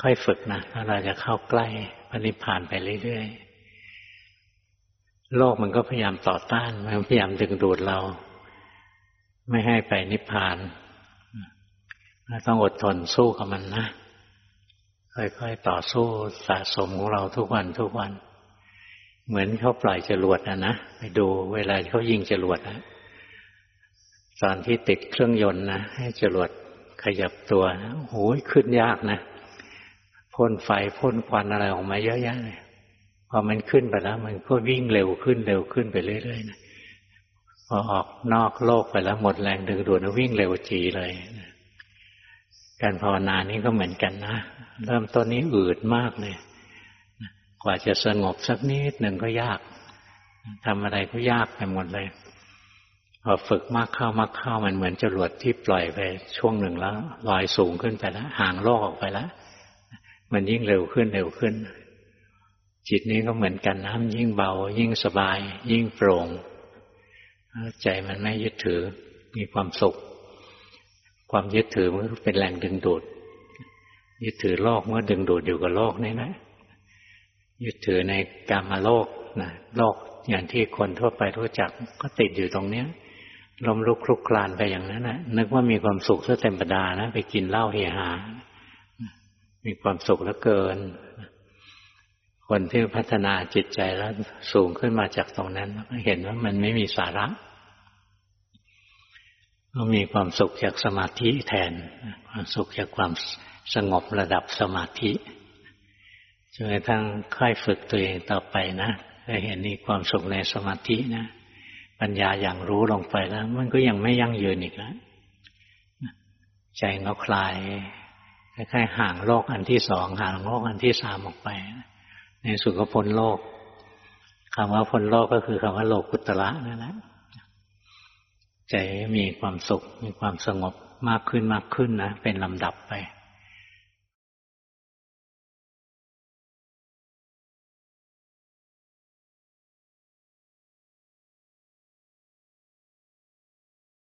ค่อยฝึกนะแล้วเราจะเข้าใกล้พระนิพพานไปเรื่อยๆ โลกมันก็พยายามต่อต้าน มันพยายามดึงดูดเรา ไม่ให้ไปนิพพาน ต้องอดทนสู้กับมันนะ ค่อยๆ ต่อสู้สะสมของเราทุกวันทุกวัน เหมือนเขาปล่อยจรวดนะนะ ไปดูเวลาเขายิงจรวดนะตอนที่ติดเครื่องยนต์นะให้จรวดขยับตัวนะโอ้ยขึ้นยากนะ พ่นไฟพ่นควันอะไรออกมาเยอะแยะเลยพอมันขึ้นไปแล้ว มันก็วิ่งเร็วขึ้นเร็วขึ้นไปเรื่อยๆนะพอออกนอกโลกไปแล้วหมดแรงดึงดูดนะวิ่งเร็วจีเลยการภาวนานี้ก็เหมือนกันนะเริ่มต้นนี้อืดมากเลยกว่าจะสงบสักนิดหนึ่งก็ยากทำอะไรก็ยากไปหมดเลย พอฝึกมากเข้ามากเข้ามันเหมือนจรวดที่ปล่อยไปช่วงหนึ่งแล้วลอยสูงขึ้นไปแล้วห่างโลกออกไปแล้ว มันยิ่งเร็วขึ้นเร็วขึ้น จิตนี้ก็เหมือนกันนะมันยิ่งเบา ยิ่งสบาย ยิ่งโปร่ง ใจมันไม่ยึดถือ มีความสุข ความยึดถือมันเป็นแรงดึงดูด ยึดถือโลกเมื่อดึงดูดอยู่กับโลกนี่นะ ยึดถือในกามาโลกนะโลกอย่างที่คนทั่วไปรู้จักก็ติดอยู่ตรงเนี้ยลมลุกคลุกคลานไปอย่างนั้นนะนึกว่ามีความสุขซะเต็มประดานะ ไปกินเหล้าเฮฮา มีความสุขเหลือเกิน คนที่พัฒนาจิตใจแล้วสูงขึ้นมาจากตรงนั้นเห็นว่ามันไม่มีสาระ ก็มีความสุขจากสมาธิแทน ความสุขจากความสงบระดับสมาธิจนกระทั่งค่อยฝึกตัวเองต่อไปนะจะเห็นนี่ความสุขในสมาธินะ ปัญญาอย่างรู้ลงไปแล้ว มันก็ยังไม่ยั่งยืนอีกแล้วใจก็คลาย คล้ายๆห่างโลกอันที่สองห่างโลกอันที่สามออกไป ในสุขพ้นโลกคำว่าพ้นโลกก็คือคำว่าโลกุตระนั่นแหละใจมีความสุขมีความสงบมากขึ้นมากขึ้นนะเป็นลำดับไป